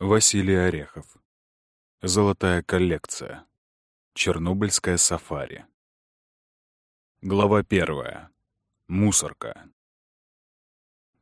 Василий Орехов. Золотая коллекция. Чернобыльское сафари. Глава первая. Мусорка.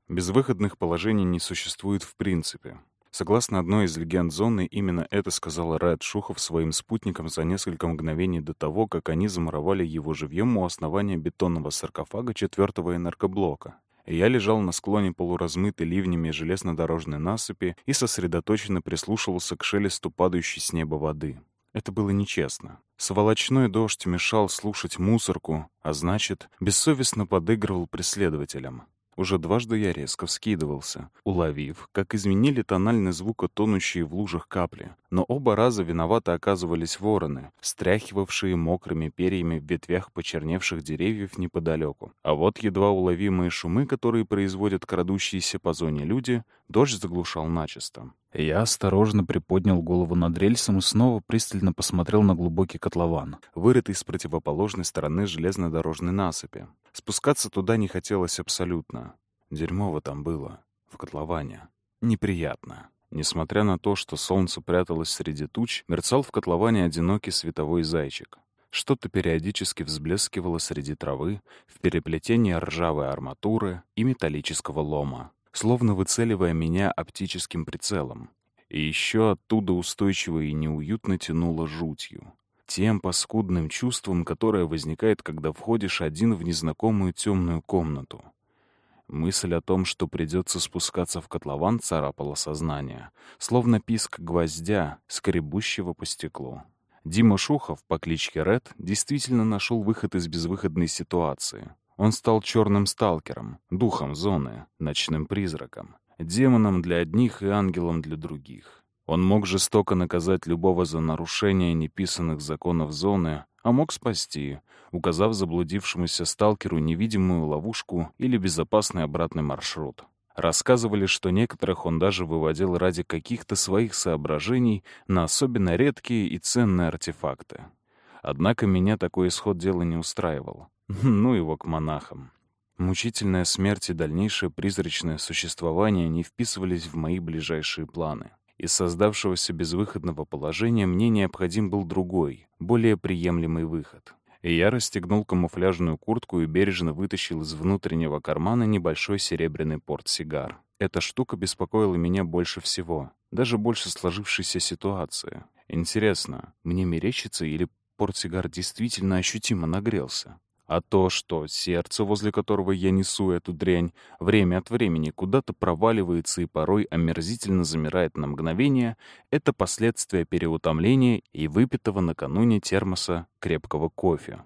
Безвыходных положений не существует в принципе. Согласно одной из легенд зоны, именно это сказал Райт Шухов своим спутникам за несколько мгновений до того, как они замуровали его живьем у основания бетонного саркофага четвертого энергоблока. Я лежал на склоне полуразмытой ливнями железнодорожной насыпи и сосредоточенно прислушивался к шелесту падающей с неба воды. Это было нечестно. Сволочной дождь мешал слушать мусорку, а значит, бессовестно подыгрывал преследователям. Уже дважды я резко вскидывался, уловив, как изменили тональный звук тонущие в лужах капли. Но оба раза виноваты оказывались вороны, стряхивавшие мокрыми перьями в ветвях почерневших деревьев неподалеку. А вот едва уловимые шумы, которые производят крадущиеся по зоне люди, дождь заглушал начисто. Я осторожно приподнял голову над рельсом и снова пристально посмотрел на глубокий котлован, вырытый с противоположной стороны железнодорожной насыпи. Спускаться туда не хотелось абсолютно. Дерьмово там было, в котловане. Неприятно. Несмотря на то, что солнце пряталось среди туч, мерцал в котловане одинокий световой зайчик. Что-то периодически взблескивало среди травы в переплетении ржавой арматуры и металлического лома, словно выцеливая меня оптическим прицелом. И еще оттуда устойчиво и неуютно тянуло жутью тем паскудным чувством, которое возникает, когда входишь один в незнакомую темную комнату. Мысль о том, что придется спускаться в котлован, царапала сознание, словно писк гвоздя, скребущего по стеклу. Дима Шухов по кличке Ред действительно нашел выход из безвыходной ситуации. Он стал черным сталкером, духом зоны, ночным призраком, демоном для одних и ангелом для других. Он мог жестоко наказать любого за нарушение неписанных законов зоны, а мог спасти, указав заблудившемуся сталкеру невидимую ловушку или безопасный обратный маршрут. Рассказывали, что некоторых он даже выводил ради каких-то своих соображений на особенно редкие и ценные артефакты. Однако меня такой исход дела не устраивал. Ну его к монахам. Мучительная смерть и дальнейшее призрачное существование не вписывались в мои ближайшие планы. Из создавшегося безвыходного положения мне необходим был другой, более приемлемый выход. Я расстегнул камуфляжную куртку и бережно вытащил из внутреннего кармана небольшой серебряный портсигар. Эта штука беспокоила меня больше всего, даже больше сложившейся ситуации. Интересно, мне мерещится или портсигар действительно ощутимо нагрелся? А то, что сердце, возле которого я несу эту дрянь, время от времени куда-то проваливается и порой омерзительно замирает на мгновение, это последствия переутомления и выпитого накануне термоса крепкого кофе.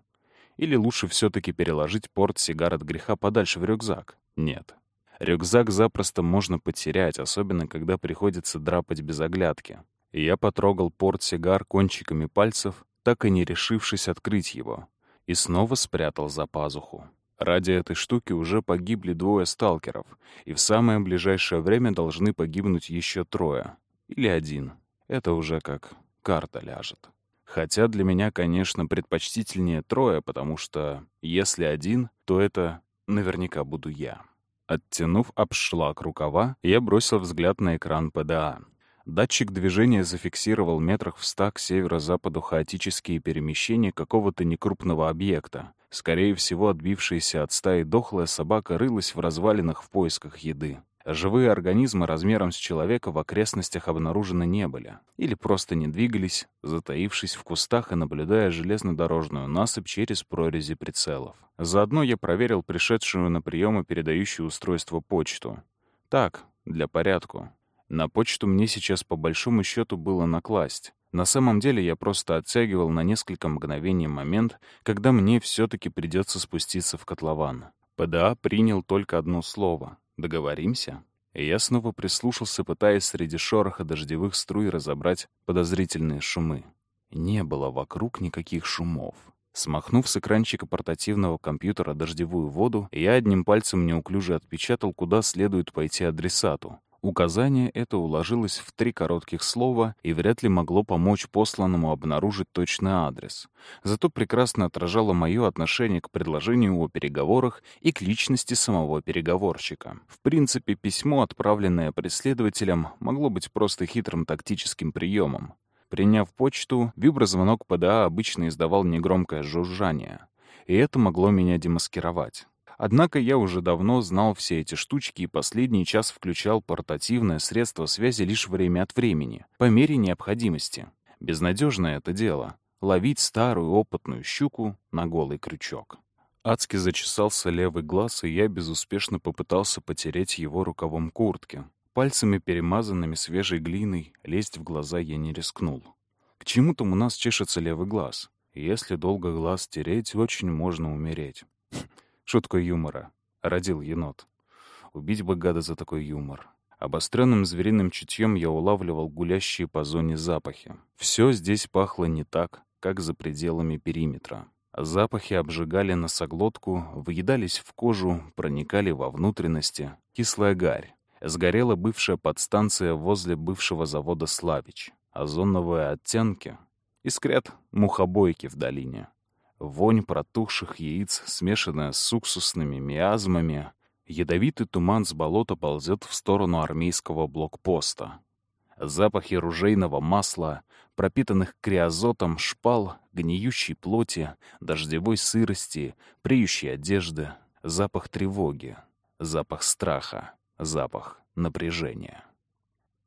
Или лучше все-таки переложить порт сигар от греха подальше в рюкзак? Нет. Рюкзак запросто можно потерять, особенно когда приходится драпать без оглядки. Я потрогал порт сигар кончиками пальцев, так и не решившись открыть его и снова спрятал за пазуху. Ради этой штуки уже погибли двое сталкеров, и в самое ближайшее время должны погибнуть еще трое. Или один. Это уже как карта ляжет. Хотя для меня, конечно, предпочтительнее трое, потому что если один, то это наверняка буду я. Оттянув обшлаг рукава, я бросил взгляд на экран ПДА. Датчик движения зафиксировал метрах в ста к северо-западу хаотические перемещения какого-то некрупного объекта. Скорее всего, отбившаяся от стаи дохлая собака рылась в развалинах в поисках еды. Живые организмы размером с человека в окрестностях обнаружены не были. Или просто не двигались, затаившись в кустах и наблюдая железнодорожную насыпь через прорези прицелов. Заодно я проверил пришедшую на прием и передающее устройство почту. Так, для порядку. На почту мне сейчас по большому счету было накласть. На самом деле я просто оттягивал на несколько мгновений момент, когда мне все-таки придется спуститься в котлован. ПДА принял только одно слово «Договоримся?» И я снова прислушался, пытаясь среди шороха дождевых струй разобрать подозрительные шумы. Не было вокруг никаких шумов. Смахнув с экранчика портативного компьютера дождевую воду, я одним пальцем неуклюже отпечатал, куда следует пойти адресату Указание это уложилось в три коротких слова и вряд ли могло помочь посланному обнаружить точный адрес. Зато прекрасно отражало мое отношение к предложению о переговорах и к личности самого переговорщика. В принципе, письмо, отправленное преследователем, могло быть просто хитрым тактическим приемом. Приняв почту, виброзвонок ПДА обычно издавал негромкое жужжание. И это могло меня демаскировать. Однако я уже давно знал все эти штучки и последний час включал портативное средство связи лишь время от времени, по мере необходимости. Безнадежное это дело — ловить старую опытную щуку на голый крючок. Адски зачесался левый глаз, и я безуспешно попытался потереть его рукавом куртки. Пальцами, перемазанными свежей глиной, лезть в глаза я не рискнул. К чему там у нас чешется левый глаз? Если долго глаз тереть, очень можно умереть. Шутка юмора. Родил енот. Убить бы гада за такой юмор. Обостренным звериным чутьем я улавливал гулящие по зоне запахи. Все здесь пахло не так, как за пределами периметра. Запахи обжигали носоглотку, выедались в кожу, проникали во внутренности. Кислая гарь. Сгорела бывшая подстанция возле бывшего завода «Славич». Озоновые оттенки. Искрят мухобойки в долине. Вонь протухших яиц, смешанная с уксусными миазмами. Ядовитый туман с болота ползет в сторону армейского блокпоста. Запахи ружейного масла, пропитанных криозотом шпал, гниющей плоти, дождевой сырости, преющей одежды, запах тревоги, запах страха, запах напряжения.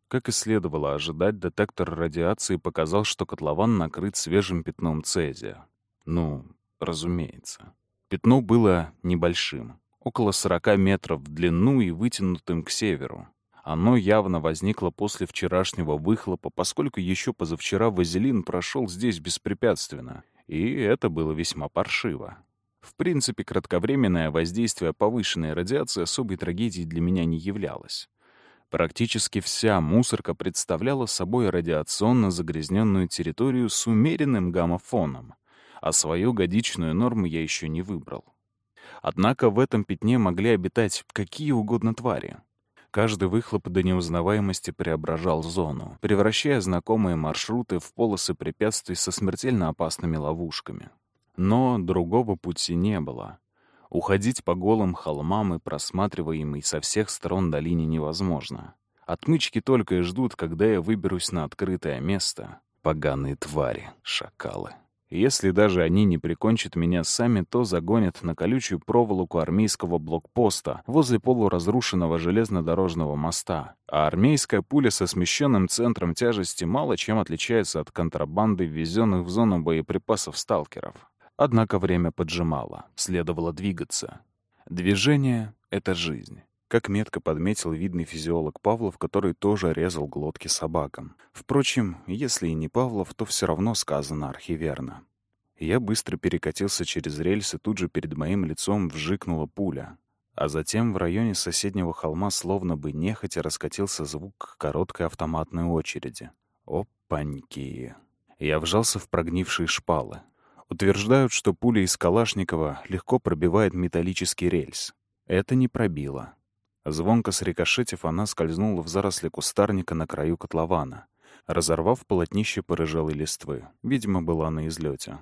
Как и следовало ожидать, детектор радиации показал, что котлован накрыт свежим пятном цезия. Ну, разумеется. Пятно было небольшим, около 40 метров в длину и вытянутым к северу. Оно явно возникло после вчерашнего выхлопа, поскольку еще позавчера вазелин прошел здесь беспрепятственно, и это было весьма паршиво. В принципе, кратковременное воздействие повышенной радиации особой трагедией для меня не являлось. Практически вся мусорка представляла собой радиационно загрязненную территорию с умеренным гамма-фоном — а свою годичную норму я еще не выбрал. Однако в этом пятне могли обитать какие угодно твари. Каждый выхлоп до неузнаваемости преображал зону, превращая знакомые маршруты в полосы препятствий со смертельно опасными ловушками. Но другого пути не было. Уходить по голым холмам и просматриваемой со всех сторон долине невозможно. Отмычки только и ждут, когда я выберусь на открытое место. Поганые твари, шакалы. Если даже они не прикончат меня сами, то загонят на колючую проволоку армейского блокпоста возле полуразрушенного железнодорожного моста. А армейская пуля со смещенным центром тяжести мало чем отличается от контрабанды, ввезенных в зону боеприпасов сталкеров. Однако время поджимало, следовало двигаться. Движение — это жизнь. Как метко подметил видный физиолог Павлов, который тоже резал глотки собакам. Впрочем, если и не Павлов, то все равно сказано архиверно. Я быстро перекатился через рельсы, тут же перед моим лицом вжикнула пуля. А затем в районе соседнего холма словно бы нехотя раскатился звук короткой автоматной очереди. Опаньки! Я вжался в прогнившие шпалы. Утверждают, что пуля из Калашникова легко пробивает металлический рельс. Это не пробило. Звонко срикошетив, она скользнула в заросли кустарника на краю котлована, разорвав полотнище порыжелой листвы. Видимо, была на излете.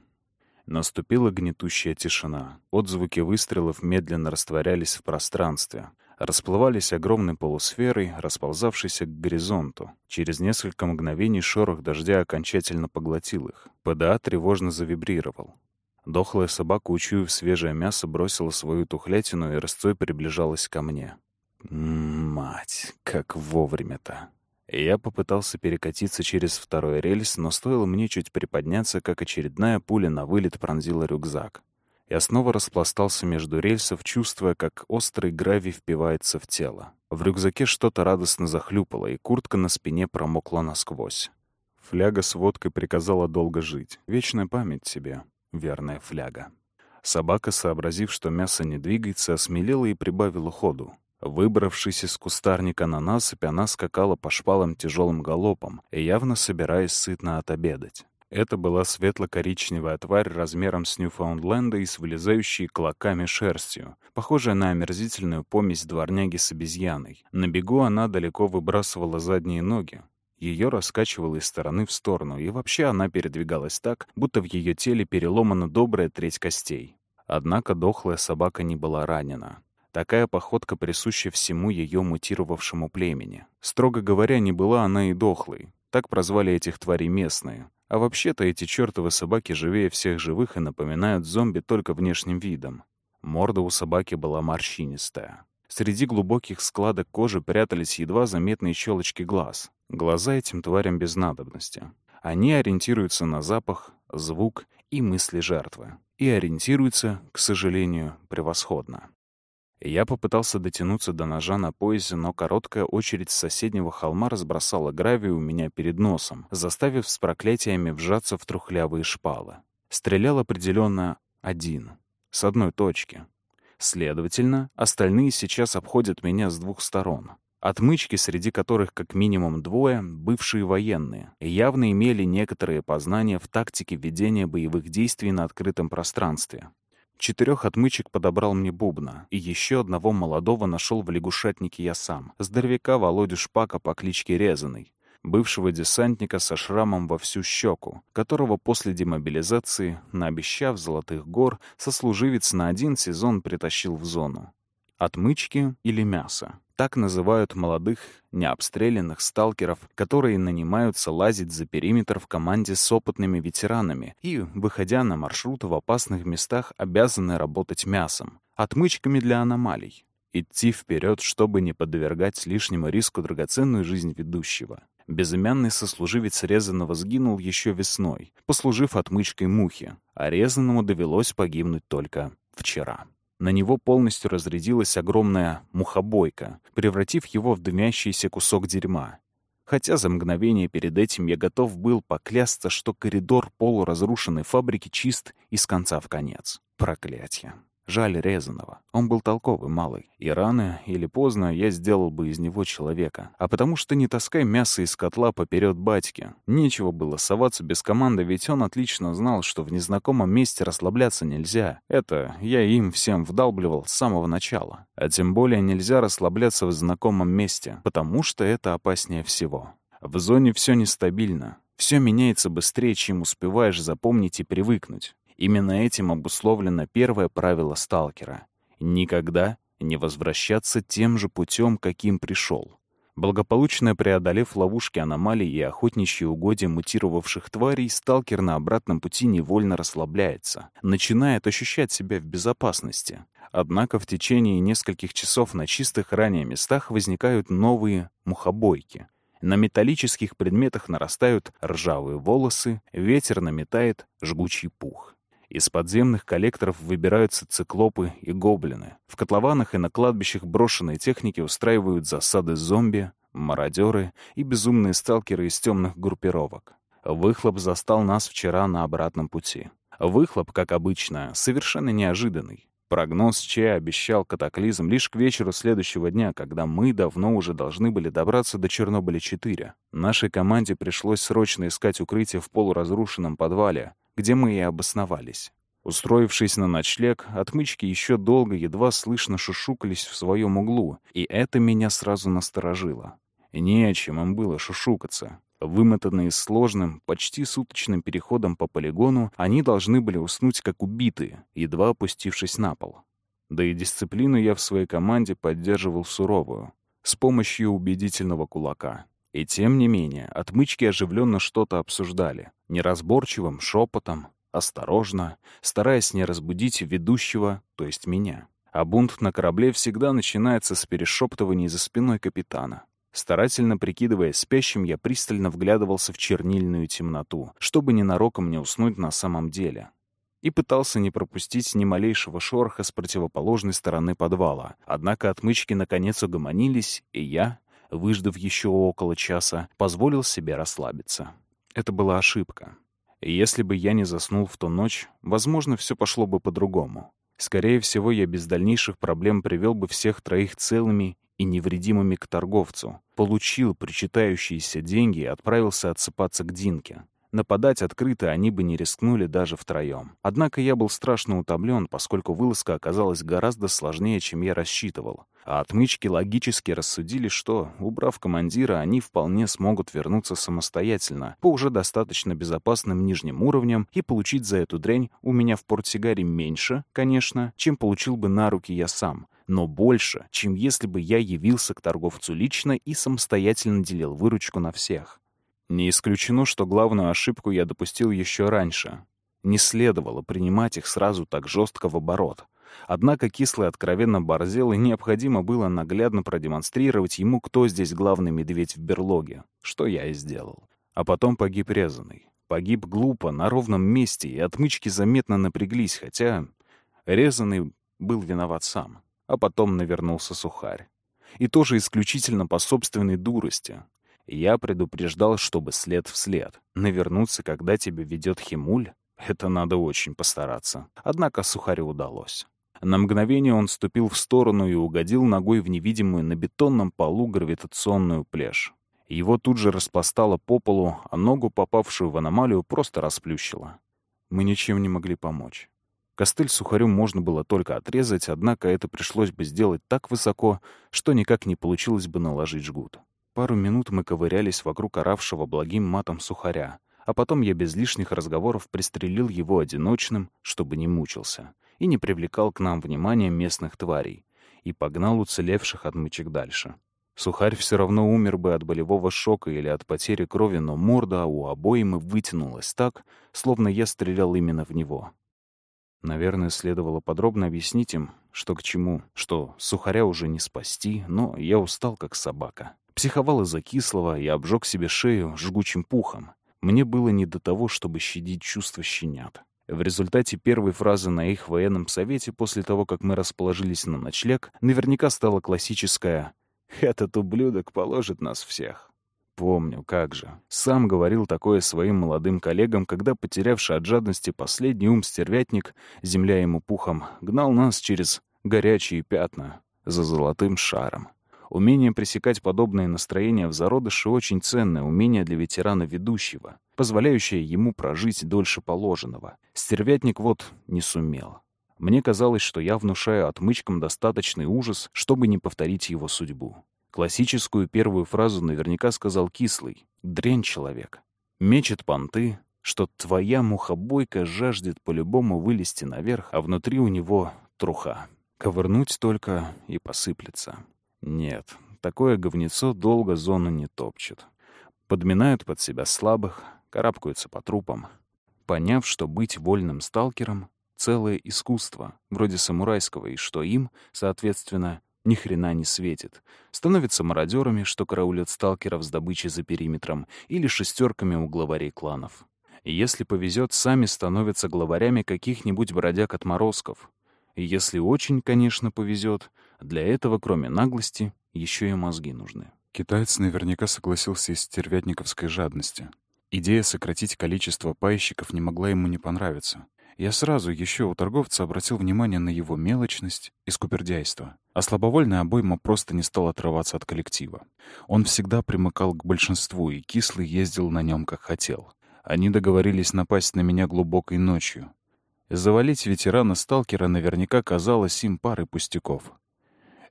Наступила гнетущая тишина. Отзвуки выстрелов медленно растворялись в пространстве. Расплывались огромной полусферой, расползавшейся к горизонту. Через несколько мгновений шорох дождя окончательно поглотил их. ПДА тревожно завибрировал. Дохлая собака, учуяв свежее мясо, бросила свою тухлятину и рысцой приближалась ко мне. Мать, как вовремя-то. Я попытался перекатиться через второй рельс, но стоило мне чуть приподняться, как очередная пуля на вылет пронзила рюкзак. Я снова распластался между рельсов, чувствуя, как острый гравий впивается в тело. В рюкзаке что-то радостно захлюпало, и куртка на спине промокла насквозь. Фляга с водкой приказала долго жить. Вечная память тебе, верная фляга. Собака, сообразив, что мясо не двигается, осмелела и прибавила ходу. Выбравшись из кустарника на насыпь, она скакала по шпалам тяжелым галопом, явно собираясь сытно отобедать. Это была светло-коричневая тварь размером с Ньюфаундленда и с вылезающей клоками шерстью, похожая на омерзительную помесь дворняги с обезьяной. На бегу она далеко выбрасывала задние ноги. Ее раскачивало из стороны в сторону, и вообще она передвигалась так, будто в ее теле переломана добрая треть костей. Однако дохлая собака не была ранена. Такая походка присуща всему ее мутировавшему племени. Строго говоря, не была она и дохлой. Так прозвали этих тварей местные. А вообще-то эти чертовы собаки живее всех живых и напоминают зомби только внешним видом. Морда у собаки была морщинистая. Среди глубоких складок кожи прятались едва заметные щелочки глаз. Глаза этим тварям без надобности. Они ориентируются на запах, звук и мысли жертвы. И ориентируются, к сожалению, превосходно. Я попытался дотянуться до ножа на поясе, но короткая очередь с соседнего холма разбросала гравий у меня перед носом, заставив с проклятиями вжаться в трухлявые шпалы. Стрелял определенно один, с одной точки. Следовательно, остальные сейчас обходят меня с двух сторон. Отмычки, среди которых как минимум двое, бывшие военные, явно имели некоторые познания в тактике ведения боевых действий на открытом пространстве. Четырех отмычек подобрал мне Бубна, и еще одного молодого нашел в лягушатнике я сам, здоровяка Володю Шпака по кличке Резаный, бывшего десантника со шрамом во всю щеку, которого после демобилизации, наобещав золотых гор, сослуживец на один сезон притащил в зону. Отмычки или мясо. Так называют молодых, необстрелянных сталкеров, которые нанимаются лазить за периметр в команде с опытными ветеранами и, выходя на маршрут в опасных местах, обязаны работать мясом, отмычками для аномалий. Идти вперед, чтобы не подвергать лишнему риску драгоценную жизнь ведущего. Безымянный сослуживец резаного сгинул еще весной, послужив отмычкой мухи, а резаному довелось погибнуть только вчера. На него полностью разрядилась огромная мухобойка, превратив его в дымящийся кусок дерьма. Хотя за мгновение перед этим я готов был поклясться, что коридор полуразрушенной фабрики чист из конца в конец. Проклятье. Жаль резаного. Он был толковый малый. И рано или поздно я сделал бы из него человека. А потому что не таскай мясо из котла поперед батьки. Нечего было соваться без команды, ведь он отлично знал, что в незнакомом месте расслабляться нельзя. Это я им всем вдалбливал с самого начала. А тем более нельзя расслабляться в знакомом месте, потому что это опаснее всего. В зоне все нестабильно. Все меняется быстрее, чем успеваешь запомнить и привыкнуть. Именно этим обусловлено первое правило сталкера — никогда не возвращаться тем же путем, каким пришел. Благополучно преодолев ловушки аномалий и охотничьи угодья мутировавших тварей, сталкер на обратном пути невольно расслабляется, начинает ощущать себя в безопасности. Однако в течение нескольких часов на чистых ранее местах возникают новые мухобойки. На металлических предметах нарастают ржавые волосы, ветер наметает жгучий пух. Из подземных коллекторов выбираются циклопы и гоблины. В котлованах и на кладбищах брошенной техники устраивают засады зомби, мародеры и безумные сталкеры из темных группировок. Выхлоп застал нас вчера на обратном пути. Выхлоп, как обычно, совершенно неожиданный. Прогноз Че обещал катаклизм лишь к вечеру следующего дня, когда мы давно уже должны были добраться до Чернобыля-4. Нашей команде пришлось срочно искать укрытие в полуразрушенном подвале, где мы и обосновались. Устроившись на ночлег, отмычки еще долго едва слышно шушукались в своем углу, и это меня сразу насторожило. Не о чем им было шушукаться. Вымотанные сложным, почти суточным переходом по полигону, они должны были уснуть как убитые, едва опустившись на пол. Да и дисциплину я в своей команде поддерживал суровую, с помощью убедительного кулака. И тем не менее, отмычки оживленно что-то обсуждали. Неразборчивым шепотом, осторожно, стараясь не разбудить ведущего, то есть меня. А бунт на корабле всегда начинается с перешептываний за спиной капитана. Старательно прикидывая спящим, я пристально вглядывался в чернильную темноту, чтобы ненароком не уснуть на самом деле. И пытался не пропустить ни малейшего шороха с противоположной стороны подвала. Однако отмычки наконец угомонились, и я, выждав еще около часа, позволил себе расслабиться. Это была ошибка. И если бы я не заснул в ту ночь, возможно, все пошло бы по-другому. Скорее всего, я без дальнейших проблем привел бы всех троих целыми и невредимыми к торговцу, получил причитающиеся деньги и отправился отсыпаться к Динке. Нападать открыто они бы не рискнули даже втроем. Однако я был страшно утомлен, поскольку вылазка оказалась гораздо сложнее, чем я рассчитывал. А отмычки логически рассудили, что, убрав командира, они вполне смогут вернуться самостоятельно, по уже достаточно безопасным нижним уровням, и получить за эту дрянь у меня в портсигаре меньше, конечно, чем получил бы на руки я сам, но больше, чем если бы я явился к торговцу лично и самостоятельно делил выручку на всех. Не исключено, что главную ошибку я допустил еще раньше. Не следовало принимать их сразу так жестко в оборот. Однако кислый откровенно борзел, и необходимо было наглядно продемонстрировать ему, кто здесь главный медведь в берлоге, что я и сделал. А потом погиб резанный. Погиб глупо, на ровном месте, и отмычки заметно напряглись, хотя резанный был виноват сам. А потом навернулся сухарь. И тоже исключительно по собственной дурости. Я предупреждал, чтобы след в след. Навернуться, когда тебя ведет химуль, это надо очень постараться. Однако сухарю удалось. На мгновение он ступил в сторону и угодил ногой в невидимую на бетонном полу гравитационную плешь. Его тут же распластало по полу, а ногу, попавшую в аномалию, просто расплющило. Мы ничем не могли помочь. Костыль сухарю можно было только отрезать, однако это пришлось бы сделать так высоко, что никак не получилось бы наложить жгут. Пару минут мы ковырялись вокруг оравшего благим матом сухаря, а потом я без лишних разговоров пристрелил его одиночным, чтобы не мучился, и не привлекал к нам внимания местных тварей, и погнал уцелевших отмычек дальше. Сухарь все равно умер бы от болевого шока или от потери крови, но морда у обоим вытянулась так, словно я стрелял именно в него. Наверное, следовало подробно объяснить им, что к чему, что сухаря уже не спасти, но я устал как собака. Психовал из-за кислого и обжег себе шею жгучим пухом. Мне было не до того, чтобы щадить чувства щенят. В результате первой фразы на их военном совете после того, как мы расположились на ночлег, наверняка стала классическая «Этот ублюдок положит нас всех». Помню, как же. Сам говорил такое своим молодым коллегам, когда, потерявший от жадности последний ум стервятник, земля ему пухом, гнал нас через горячие пятна за золотым шаром. Умение пресекать подобные настроения в зародыше очень ценное умение для ветерана-ведущего, позволяющее ему прожить дольше положенного. Стервятник вот не сумел. Мне казалось, что я внушаю отмычкам достаточный ужас, чтобы не повторить его судьбу. Классическую первую фразу наверняка сказал кислый. «Дрянь человек». Мечет понты, что твоя мухобойка жаждет по-любому вылезти наверх, а внутри у него труха. Ковырнуть только и посыплется. Нет, такое говнецо долго зону не топчет. Подминают под себя слабых, карабкаются по трупам. Поняв, что быть вольным сталкером — целое искусство, вроде самурайского, и что им, соответственно, ни хрена не светит. Становятся мародерами, что караулят сталкеров с добычей за периметром, или шестерками у главарей кланов. И если повезет, сами становятся главарями каких-нибудь бродяг-отморозков. И если очень, конечно, повезет, для этого, кроме наглости, еще и мозги нужны. Китаец наверняка согласился из стервятниковской жадности. Идея сократить количество пайщиков не могла ему не понравиться. Я сразу еще у торговца обратил внимание на его мелочность и скупердяйство. А слабовольная обойма просто не стал отрываться от коллектива. Он всегда примыкал к большинству, и кислый ездил на нем как хотел. Они договорились напасть на меня глубокой ночью. Завалить ветерана-сталкера наверняка казалось им парой пустяков.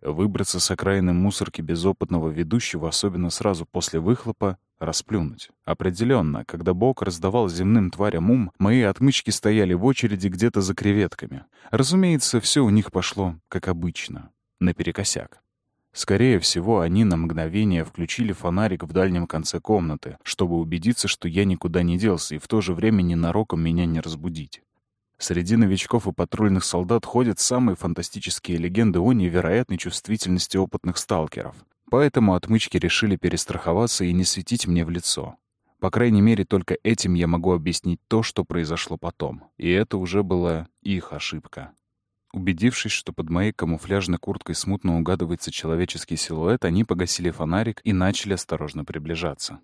Выбраться с окраины мусорки безопытного ведущего, особенно сразу после выхлопа, расплюнуть. Определенно, когда Бог раздавал земным тварям ум, мои отмычки стояли в очереди где-то за креветками. Разумеется, все у них пошло, как обычно, наперекосяк. Скорее всего, они на мгновение включили фонарик в дальнем конце комнаты, чтобы убедиться, что я никуда не делся и в то же время ненароком меня не разбудить. Среди новичков и патрульных солдат ходят самые фантастические легенды о невероятной чувствительности опытных сталкеров. Поэтому отмычки решили перестраховаться и не светить мне в лицо. По крайней мере, только этим я могу объяснить то, что произошло потом. И это уже была их ошибка. Убедившись, что под моей камуфляжной курткой смутно угадывается человеческий силуэт, они погасили фонарик и начали осторожно приближаться.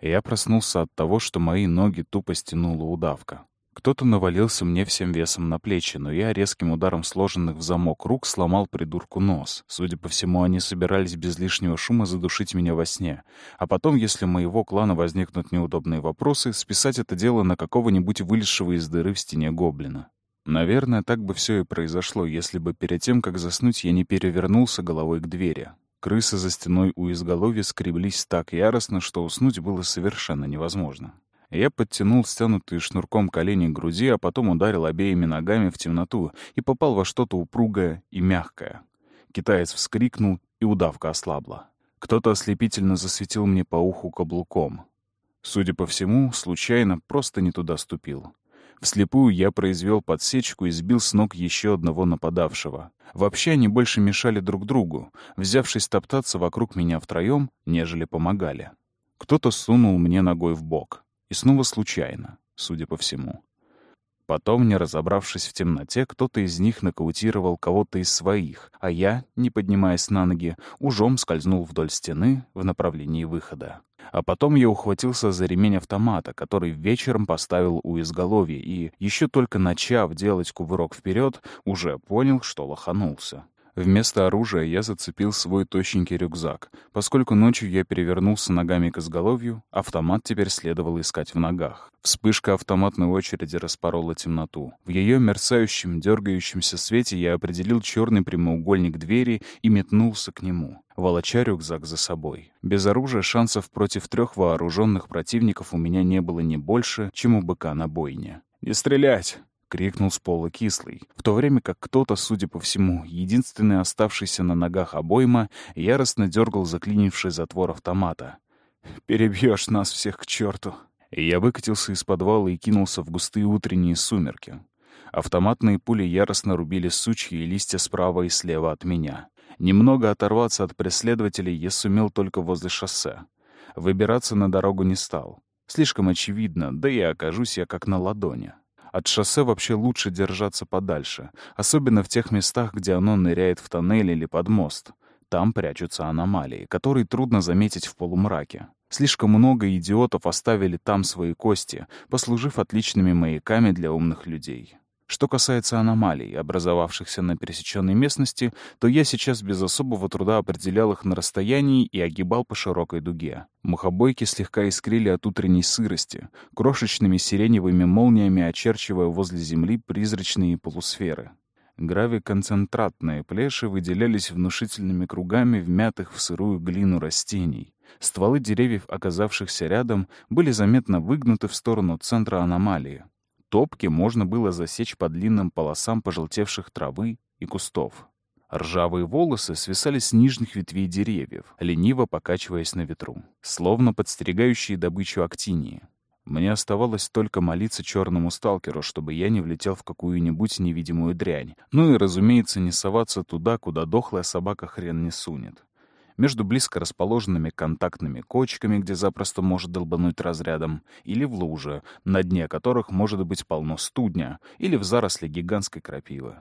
Я проснулся от того, что мои ноги тупо стянула удавка. Кто-то навалился мне всем весом на плечи, но я резким ударом сложенных в замок рук сломал придурку нос. Судя по всему, они собирались без лишнего шума задушить меня во сне. А потом, если моего клана возникнут неудобные вопросы, списать это дело на какого-нибудь вылезшего из дыры в стене гоблина. Наверное, так бы все и произошло, если бы перед тем, как заснуть, я не перевернулся головой к двери. Крысы за стеной у изголовья скреблись так яростно, что уснуть было совершенно невозможно. Я подтянул стянутые шнурком колени к груди, а потом ударил обеими ногами в темноту и попал во что-то упругое и мягкое. Китаец вскрикнул, и удавка ослабла. Кто-то ослепительно засветил мне по уху каблуком. Судя по всему, случайно просто не туда ступил. Вслепую я произвел подсечку и сбил с ног еще одного нападавшего. Вообще они больше мешали друг другу, взявшись топтаться вокруг меня втроем, нежели помогали. Кто-то сунул мне ногой в бок. И снова случайно, судя по всему. Потом, не разобравшись в темноте, кто-то из них нокаутировал кого-то из своих, а я, не поднимаясь на ноги, ужом скользнул вдоль стены в направлении выхода. А потом я ухватился за ремень автомата, который вечером поставил у изголовья, и, еще только начав делать кувырок вперед, уже понял, что лоханулся. Вместо оружия я зацепил свой тощенький рюкзак. Поскольку ночью я перевернулся ногами к изголовью, автомат теперь следовало искать в ногах. Вспышка автоматной очереди распорола темноту. В ее мерцающем, дергающемся свете я определил черный прямоугольник двери и метнулся к нему, волоча рюкзак за собой. Без оружия шансов против трех вооруженных противников у меня не было не больше, чем у быка на бойне. «Не стрелять!» Крикнул с пола кислый, в то время как кто-то, судя по всему, единственный оставшийся на ногах обойма, яростно дергал заклинивший затвор автомата. «Перебьешь нас всех к черту!» Я выкатился из подвала и кинулся в густые утренние сумерки. Автоматные пули яростно рубили сучьи и листья справа и слева от меня. Немного оторваться от преследователей я сумел только возле шоссе. Выбираться на дорогу не стал. Слишком очевидно, да и окажусь я как на ладони. От шоссе вообще лучше держаться подальше, особенно в тех местах, где оно ныряет в тоннель или под мост. Там прячутся аномалии, которые трудно заметить в полумраке. Слишком много идиотов оставили там свои кости, послужив отличными маяками для умных людей. Что касается аномалий, образовавшихся на пересеченной местности, то я сейчас без особого труда определял их на расстоянии и огибал по широкой дуге. Мухобойки слегка искрили от утренней сырости, крошечными сиреневыми молниями очерчивая возле земли призрачные полусферы. Гравиконцентратные плеши выделялись внушительными кругами вмятых в сырую глину растений. Стволы деревьев, оказавшихся рядом, были заметно выгнуты в сторону центра аномалии. Топки можно было засечь по длинным полосам пожелтевших травы и кустов. Ржавые волосы свисали с нижних ветвей деревьев, лениво покачиваясь на ветру, словно подстерегающие добычу актинии. Мне оставалось только молиться черному сталкеру, чтобы я не влетел в какую-нибудь невидимую дрянь. Ну и, разумеется, не соваться туда, куда дохлая собака хрен не сунет между близко расположенными контактными кочками, где запросто может долбануть разрядом, или в луже, на дне которых может быть полно студня, или в заросли гигантской крапивы.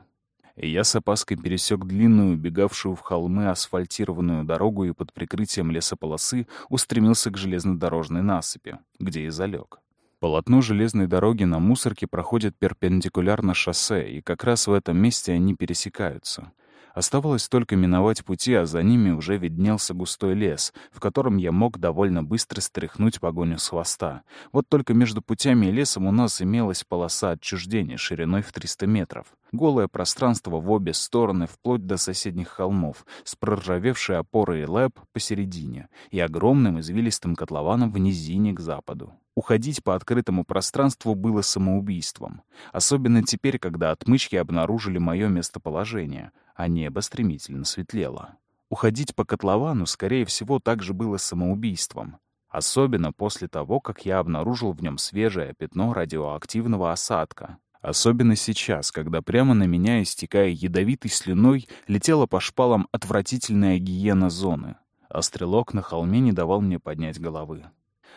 Я с опаской пересек длинную, убегавшую в холмы асфальтированную дорогу и под прикрытием лесополосы устремился к железнодорожной насыпи, где и залег. Полотно железной дороги на мусорке проходит перпендикулярно шоссе, и как раз в этом месте они пересекаются — Оставалось только миновать пути, а за ними уже виднелся густой лес, в котором я мог довольно быстро стряхнуть погоню с хвоста. Вот только между путями и лесом у нас имелась полоса отчуждения шириной в 300 метров. Голое пространство в обе стороны, вплоть до соседних холмов, с проржавевшей опорой ЛЭП посередине и огромным извилистым котлованом в низине к западу. Уходить по открытому пространству было самоубийством. Особенно теперь, когда отмычки обнаружили мое местоположение — а небо стремительно светлело. Уходить по котловану, скорее всего, также было самоубийством. Особенно после того, как я обнаружил в нем свежее пятно радиоактивного осадка. Особенно сейчас, когда прямо на меня, истекая ядовитой слюной, летела по шпалам отвратительная гиена зоны. А стрелок на холме не давал мне поднять головы.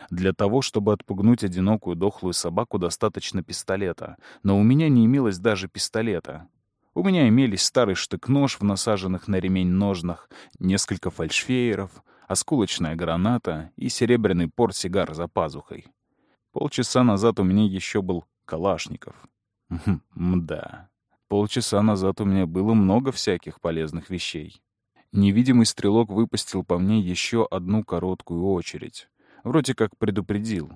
Для того, чтобы отпугнуть одинокую дохлую собаку, достаточно пистолета. Но у меня не имелось даже пистолета. У меня имелись старый штык-нож в насаженных на ремень ножнах, несколько фальшфееров, осколочная граната и серебряный портсигар за пазухой. Полчаса назад у меня еще был Калашников. Мда. Полчаса назад у меня было много всяких полезных вещей. Невидимый стрелок выпустил по мне еще одну короткую очередь. Вроде как предупредил.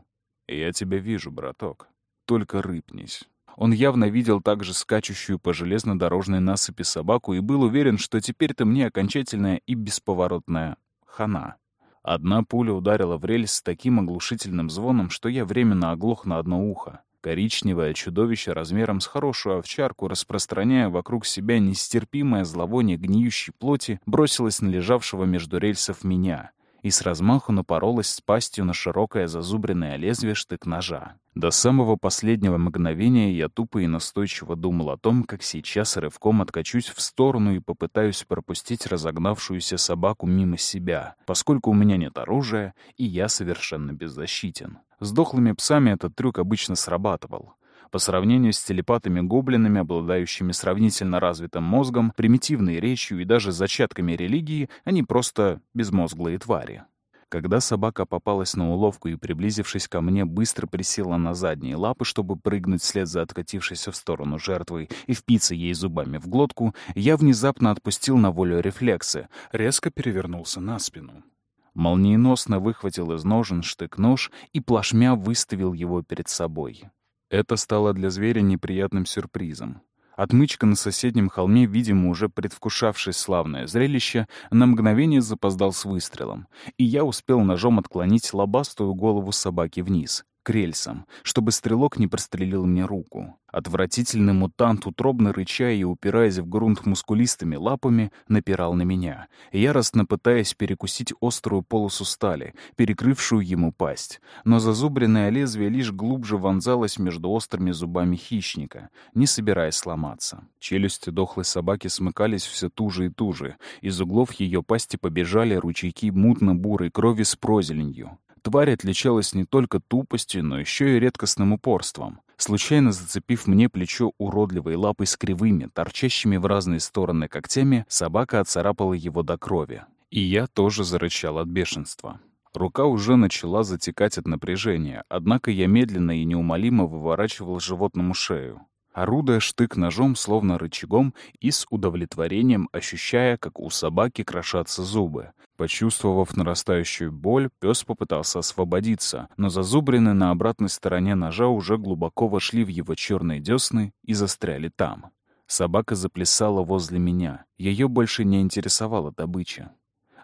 «Я тебя вижу, браток. Только рыпнись». Он явно видел также скачущую по железнодорожной насыпи собаку и был уверен, что теперь-то мне окончательная и бесповоротная хана. Одна пуля ударила в рельс с таким оглушительным звоном, что я временно оглох на одно ухо. Коричневое чудовище размером с хорошую овчарку, распространяя вокруг себя нестерпимое зловоние гниющей плоти, бросилось на лежавшего между рельсов меня и с размаху напоролась с пастью на широкое зазубренное лезвие штык-ножа. До самого последнего мгновения я тупо и настойчиво думал о том, как сейчас рывком откачусь в сторону и попытаюсь пропустить разогнавшуюся собаку мимо себя, поскольку у меня нет оружия, и я совершенно беззащитен. С дохлыми псами этот трюк обычно срабатывал. По сравнению с телепатами-гоблинами, обладающими сравнительно развитым мозгом, примитивной речью и даже зачатками религии, они просто безмозглые твари. Когда собака попалась на уловку и, приблизившись ко мне, быстро присела на задние лапы, чтобы прыгнуть вслед за откатившейся в сторону жертвой и впиться ей зубами в глотку, я внезапно отпустил на волю рефлексы, резко перевернулся на спину. Молниеносно выхватил из ножен штык-нож и плашмя выставил его перед собой. Это стало для зверя неприятным сюрпризом. Отмычка на соседнем холме, видимо, уже предвкушавший славное зрелище, на мгновение запоздал с выстрелом, и я успел ножом отклонить лобастую голову собаки вниз к рельсам, чтобы стрелок не прострелил мне руку. Отвратительный мутант, утробно рыча и упираясь в грунт мускулистыми лапами, напирал на меня, яростно пытаясь перекусить острую полосу стали, перекрывшую ему пасть. Но зазубренное лезвие лишь глубже вонзалось между острыми зубами хищника, не собираясь сломаться. Челюсти дохлой собаки смыкались все туже и туже. Из углов ее пасти побежали ручейки мутно-бурой крови с прозеленью. Тварь отличалась не только тупостью, но еще и редкостным упорством. Случайно зацепив мне плечо уродливой лапой с кривыми, торчащими в разные стороны когтями, собака отцарапала его до крови. И я тоже зарычал от бешенства. Рука уже начала затекать от напряжения, однако я медленно и неумолимо выворачивал животному шею орудуя штык-ножом, словно рычагом, и с удовлетворением ощущая, как у собаки крошатся зубы. Почувствовав нарастающую боль, пес попытался освободиться, но зазубрины на обратной стороне ножа уже глубоко вошли в его черные десны и застряли там. Собака заплясала возле меня. Ее больше не интересовала добыча.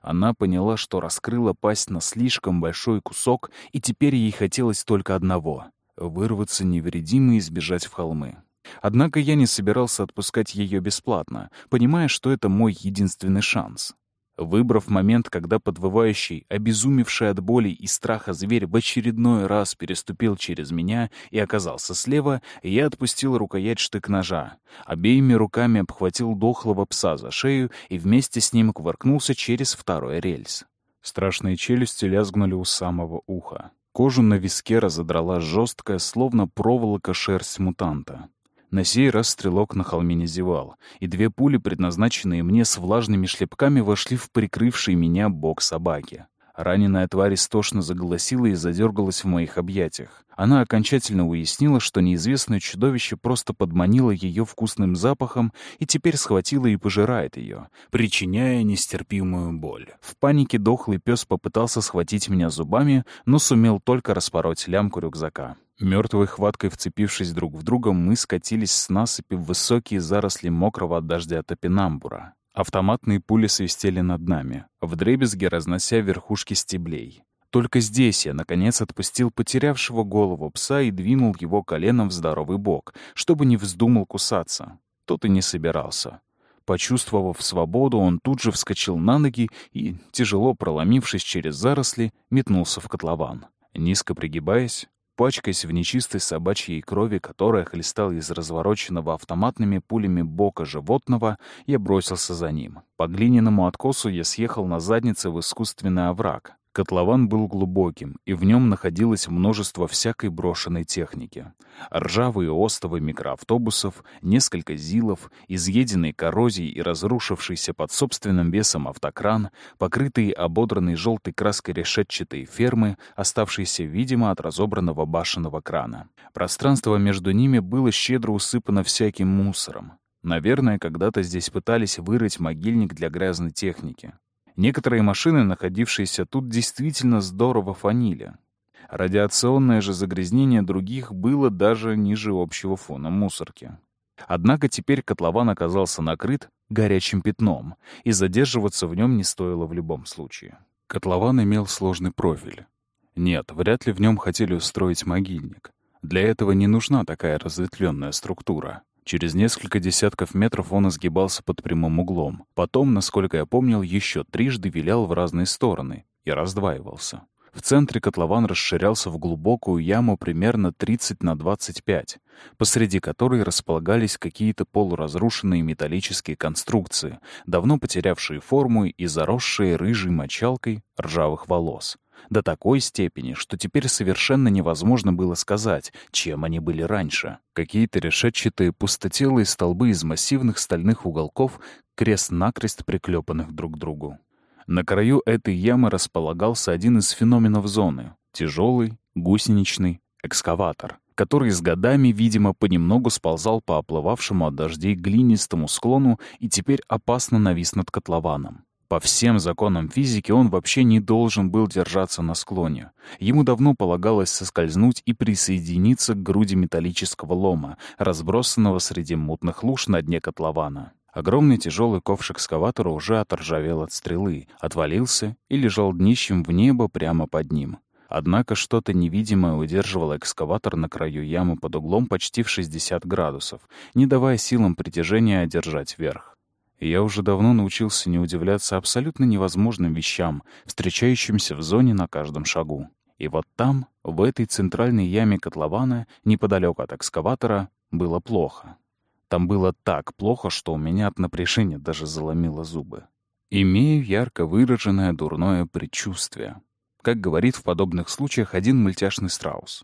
Она поняла, что раскрыла пасть на слишком большой кусок, и теперь ей хотелось только одного — вырваться невредимо и сбежать в холмы. Однако я не собирался отпускать ее бесплатно, понимая, что это мой единственный шанс. Выбрав момент, когда подвывающий, обезумевший от боли и страха зверь в очередной раз переступил через меня и оказался слева, я отпустил рукоять штык-ножа. Обеими руками обхватил дохлого пса за шею и вместе с ним кувыркнулся через второй рельс. Страшные челюсти лязгнули у самого уха. Кожу на виске разодрала жесткая, словно проволока шерсть мутанта. На сей раз стрелок на холме не зевал, и две пули, предназначенные мне с влажными шлепками, вошли в прикрывший меня бок собаки. Раненая тварь истошно заголосила и задергалась в моих объятиях. Она окончательно уяснила, что неизвестное чудовище просто подманило ее вкусным запахом и теперь схватило и пожирает ее, причиняя нестерпимую боль. В панике дохлый пес попытался схватить меня зубами, но сумел только распороть лямку рюкзака. Мертвой хваткой вцепившись друг в друга, мы скатились с насыпи в высокие заросли мокрого от дождя топинамбура. Автоматные пули свистели над нами, вдребезги разнося верхушки стеблей. Только здесь я, наконец, отпустил потерявшего голову пса и двинул его коленом в здоровый бок, чтобы не вздумал кусаться. Тот и не собирался. Почувствовав свободу, он тут же вскочил на ноги и, тяжело проломившись через заросли, метнулся в котлован. Низко пригибаясь, Пачкаясь в нечистой собачьей крови, которая хлестала из развороченного автоматными пулями бока животного, я бросился за ним. По глиняному откосу я съехал на заднице в искусственный овраг. Котлован был глубоким, и в нем находилось множество всякой брошенной техники. Ржавые остовы микроавтобусов, несколько зилов, изъеденный коррозией и разрушившийся под собственным весом автокран, покрытые ободранной желтой краской решетчатые фермы, оставшиеся, видимо, от разобранного башенного крана. Пространство между ними было щедро усыпано всяким мусором. Наверное, когда-то здесь пытались вырыть могильник для грязной техники. Некоторые машины, находившиеся тут, действительно здорово фанили. Радиационное же загрязнение других было даже ниже общего фона мусорки. Однако теперь котлован оказался накрыт горячим пятном, и задерживаться в нем не стоило в любом случае. Котлован имел сложный профиль. Нет, вряд ли в нем хотели устроить могильник. Для этого не нужна такая разветвленная структура. Через несколько десятков метров он изгибался под прямым углом. Потом, насколько я помнил, еще трижды вилял в разные стороны и раздваивался. В центре котлован расширялся в глубокую яму примерно 30 на 25, посреди которой располагались какие-то полуразрушенные металлические конструкции, давно потерявшие форму и заросшие рыжей мочалкой ржавых волос до такой степени, что теперь совершенно невозможно было сказать, чем они были раньше. Какие-то решетчатые пустотелые столбы из массивных стальных уголков, крест-накрест приклепанных друг к другу. На краю этой ямы располагался один из феноменов зоны — тяжелый, гусеничный экскаватор, который с годами, видимо, понемногу сползал по оплывавшему от дождей глинистому склону и теперь опасно навис над котлованом. По всем законам физики он вообще не должен был держаться на склоне. Ему давно полагалось соскользнуть и присоединиться к груди металлического лома, разбросанного среди мутных луж на дне котлована. Огромный тяжелый ковш экскаватора уже оторжавел от стрелы, отвалился и лежал днищем в небо прямо под ним. Однако что-то невидимое удерживало экскаватор на краю ямы под углом почти в 60 градусов, не давая силам притяжения одержать верх я уже давно научился не удивляться абсолютно невозможным вещам, встречающимся в зоне на каждом шагу. И вот там, в этой центральной яме котлована, неподалеку от экскаватора, было плохо. Там было так плохо, что у меня от напряжения даже заломило зубы. Имею ярко выраженное дурное предчувствие. Как говорит в подобных случаях один мультяшный страус.